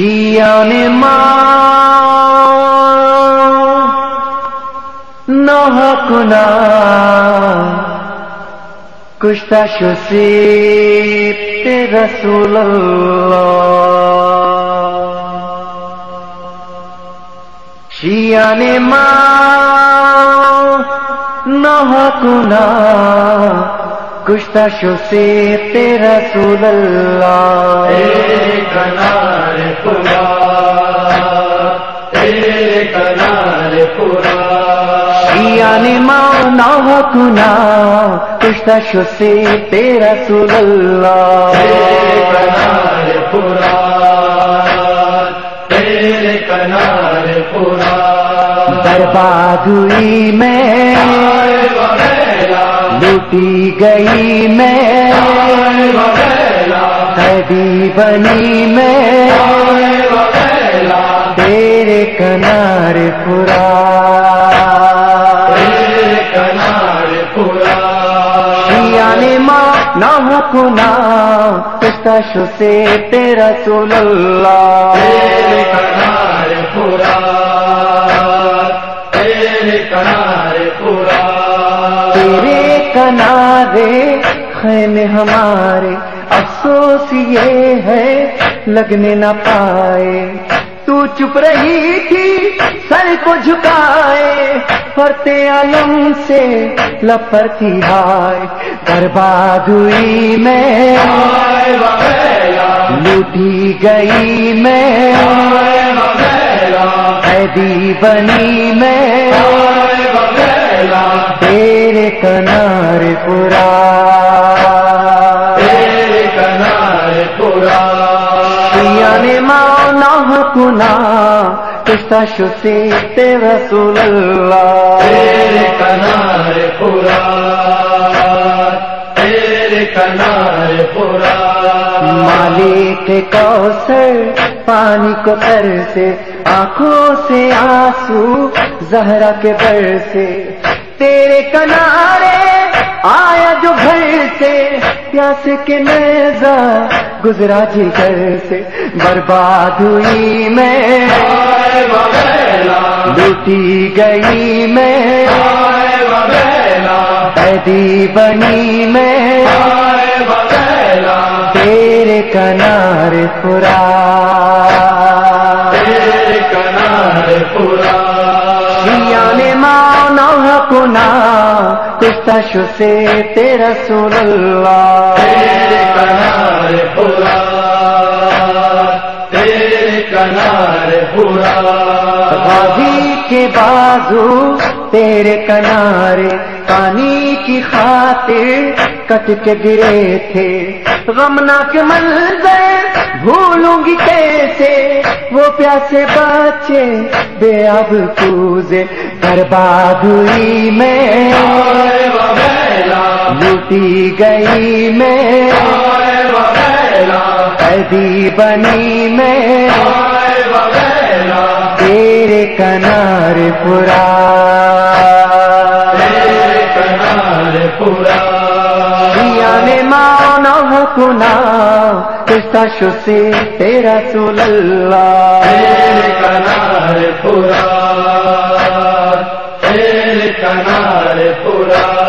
شیان ماں نہ کنا کشتا شسی رسول اللہ۔ شیان ماں نہ کنا کشتا شسی رسول اللہ۔ کنار پورا تیرے کنار پورا۔ شیان ماں نہ کنا کشتا شسی رسول اللہ۔ تیرے کنار پورا تیرے کنار پورا۔ برباد ہوئی میں لوٹی گئی میں۔ وغیرہ بنی میں۔ تیرے کنار پورا۔ کنار پورا شیان ماں نہ کنا کشتا شسے تیرا سول اللہ۔ تیرے کنار پورا کنارے خین ہمارے، افسوس یہ ہے، لگنے نہ پائے۔ تو چپ رہی تھی، سر کو جھکائے۔ فرتے عالم سے لپرتی ہائے۔ برباد ہوئی میں لوٹی گئی میں قیدی بنی میں۔ آئے وغیرہ تیرے کنار پورا تیرے کنار پورا نے ماں نہ کنا کشتا شسے تیرا رسول اللہ تیرے کنار پورا تیرے کنار پورا مالک کوثر پانی کو تر سے آنکھوں سے آنسو زہرا کے بر سے تیرے کنارے آیا جو گھر سے پیاس کے نیزا گزرا جی گھر سے برباد ہوئی میں۔ لوٹی گئی میں۔ قیدی بنی میں۔ تیرے کنار پورا۔ تیرے کنار پورا۔ نے ماں نہ کشتا شسے تیرا سول اللہ۔ تیرے کنار پورا تیرے کنار پورا غازی کے بازو تیرے کنارے پانی کی خاطر کٹ کے گرے تھے۔ غمناک منظر بھولوں گی کیسے؟ وہ پیاسے بچے بے اب کوزے برباد ہوئی میں۔ لوٹی گئی میں۔ قیدی بنی میں۔ تیرے کنار پورا مانا کنا کشتا شسے تیرا سول اللہ۔ کنار پورا۔ کنار پورا۔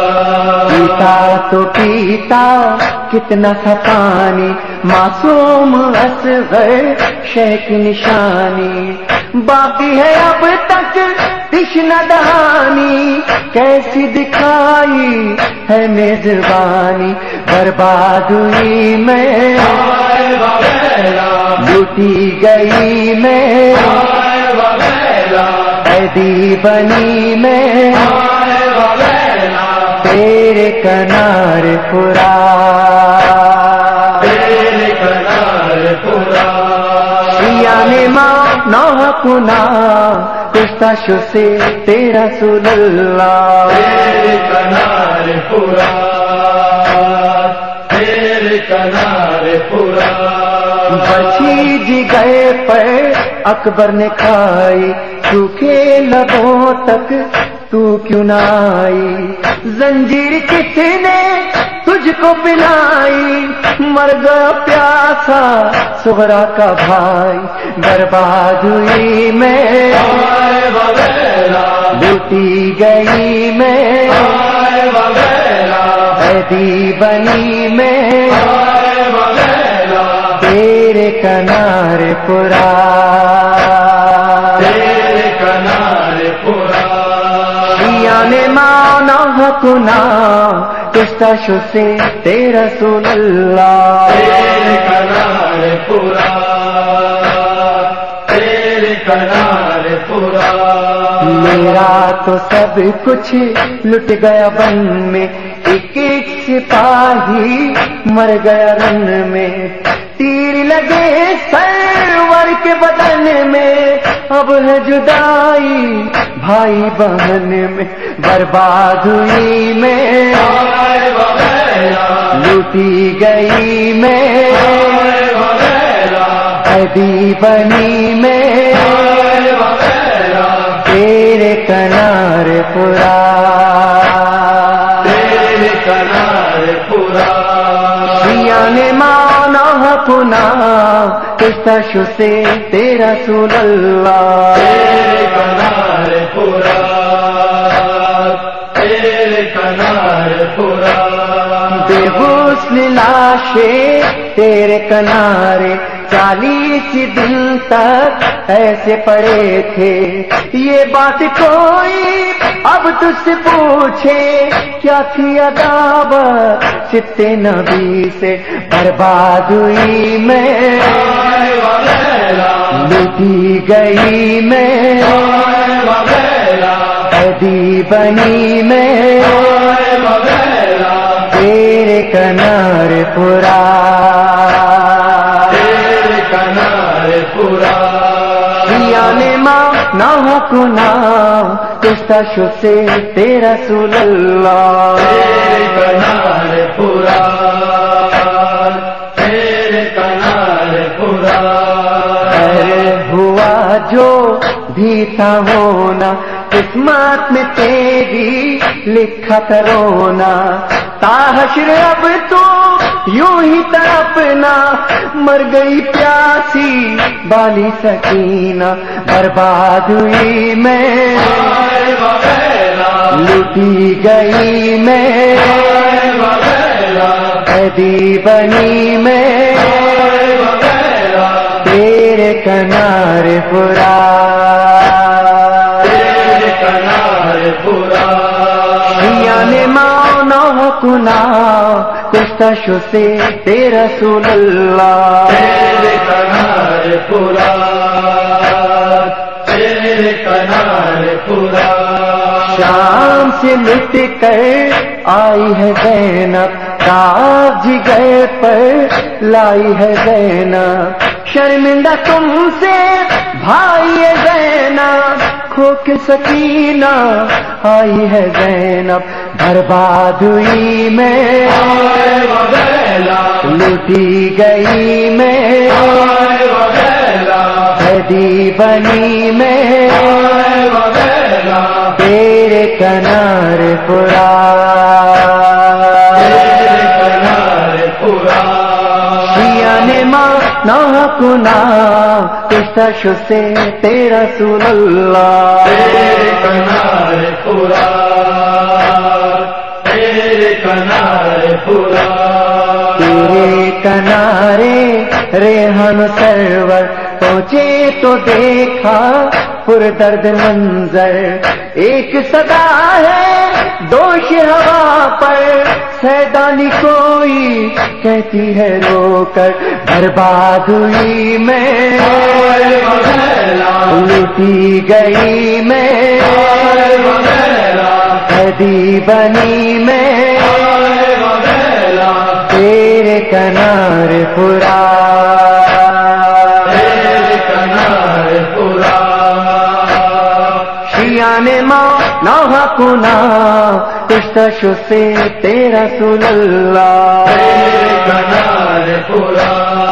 پیتا تو پیتا کتنا تھا پانی معصوم اصغر شیخ نشانی۔ باقی ہے اب تک تشن دہانی، کیسی دکھائی ہے میزبانی؟ برباد ہوئی میں، لوٹی گئی میں آئے بنی میں، تیرے کنار پورا نہ کنا کشتا شسے تیرا سول اللہ۔ تیرے کنار پورا تیرے کنار پورا۔ بچی جی گئے پر اکبر نے کھائی سوکھے لبوں تک تو کیوں نہ آئی؟ زنجیر کس نے تجھ کو پلائی مر گیا پیاسا سہرا کا بھائی برباد ہوئی میں۔ لوٹی گئی میں۔ قیدی بنی میں۔ تیرے کنارے پورا۔ تیرے کنارے پورا۔ نے مانا حکنا کشتش سے تیرا رسول اللہ۔ تیرے پورا تیرے کنارے پورا۔ میرا تو سب کچھ لٹ گیا بن میں ایک ایک سپاہی مر گیا رن میں۔ تیر لگے سرور کے بدن میں اب ہے جدائی بھائی بہن میں۔ برباد ہوئی میں۔ لوٹی گئی میں۔ آئے وغیرہ قیدی بنی میں۔ تیرے کنار پورا۔ تیرے کنارے پورا نے مانا اپنا کشتش سے تیرا رسول اللہ۔ تیرے کنارے پورا تیرے کنارے پورا بے حسن لاشے تیرے کنارے چالیس دن تک ایسے پڑے تھے۔ یہ بات کوئی اب تجھ سے پوچھے کیا تھی عداوت چتے نبی سے؟ برباد ہوئی میں لوٹی گئی میں بنی میں۔ کنار پورا۔ کنارے پورا۔ نے ماں نہ کنا کشتش سے تیرا رسول اللہ۔ تیرے کنارے پورا۔ تیرے پورا۔ ہوا جو بھی تھا ہونا قسمت میں تیری لکھا کرونا تاحشر اب تو یوں ہی تڑپنا مر گئی پیاسی بالی سکینہ برباد ہوئی میں۔ لوٹی گئی میں۔ قیدی بنی میں۔ تیرے کنارے پورا۔ تیرے کنارے پورا۔ نے مانا کنا کشتش سے تیرا رسول اللہ۔ تیرے کنارے پورا تیرے کنارے پورا۔ شام سے لٹ کر آئی ہے زینب تاج گئے پر لائی ہے زینب۔ شرمندہ تم سے بھائی زینب کھو کے سکینہ آئی ہے زینب۔ برباد ہوئی میں لوٹی گئی میں قیدی بنی میں تیرے کنار پورا۔ نہ کنا کشتش سے تیرا رسول اللہ۔ تیرے کنارے پورا۔ تیرے کنارے ریحان سرور پہنچے تو دیکھا پر درد منظر۔ ایک صدا ہے دوش ہوا پر سیدانی کوئی کہتی ہے رو کر برباد ہوئی میں لوٹی گئی میں۔ قیدی بنی کنار پورا۔ تیرے نے ماں نہ کنا کشتش سے تیرا سل اللہ۔ کنار پورا